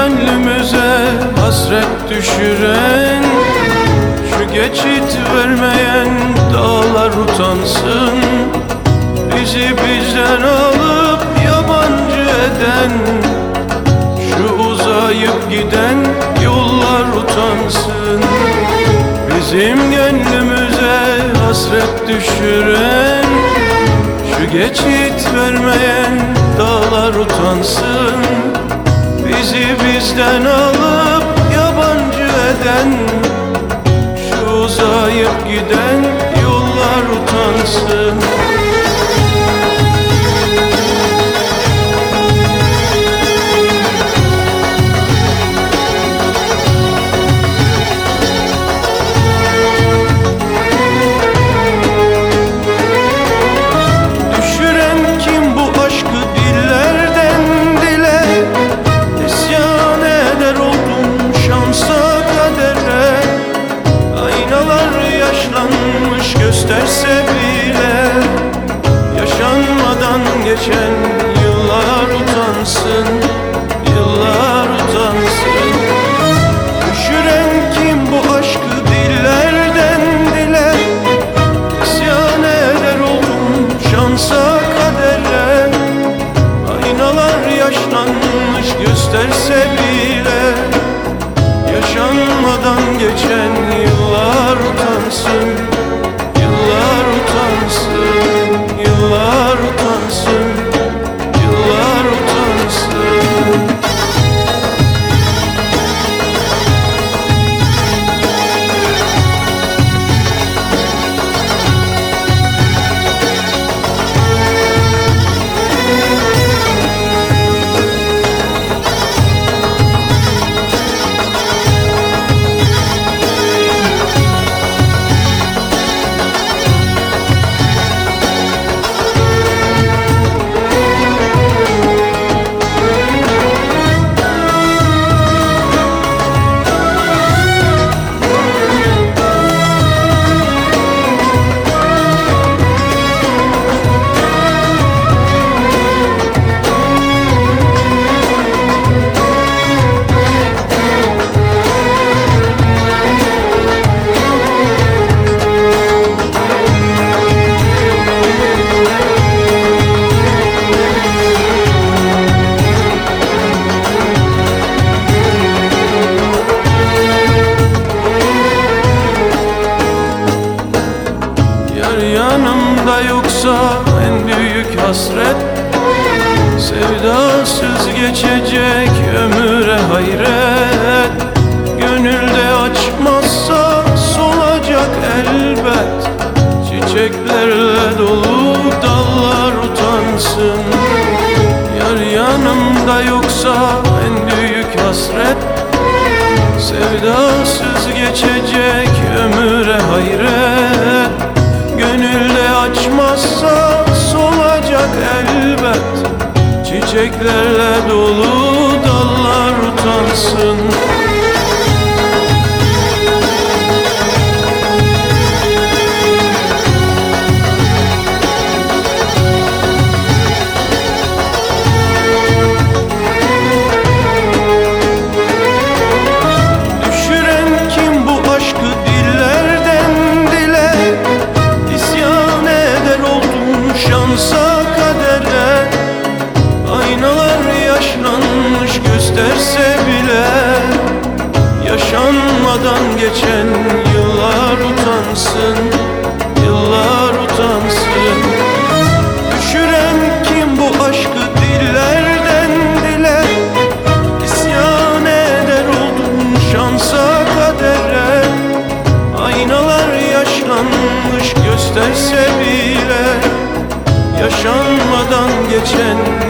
Gönlümüze hasret düşüren Şu geçit vermeyen dağlar utansın. Bizi bizden alıp yabancı eden Şu uzayıp giden yollar utansın. Bizim gönlümüze hasret düşüren Şu geçit vermeyen dağlar utansın Bizi bizden alıp yabancı eden Şu uzayıp giden yollar utansın geçen yıllar utansın hasret Sevdasız geçecek ömüre hayret. Gönülde açmazsa solacak elbet. Çiçeklerle dolu dallar utansın. Yar yanımda yoksa en büyük hasret Sevdasız geçecek ömüre hayret Çiçeklerle dolu dallar utansın geçen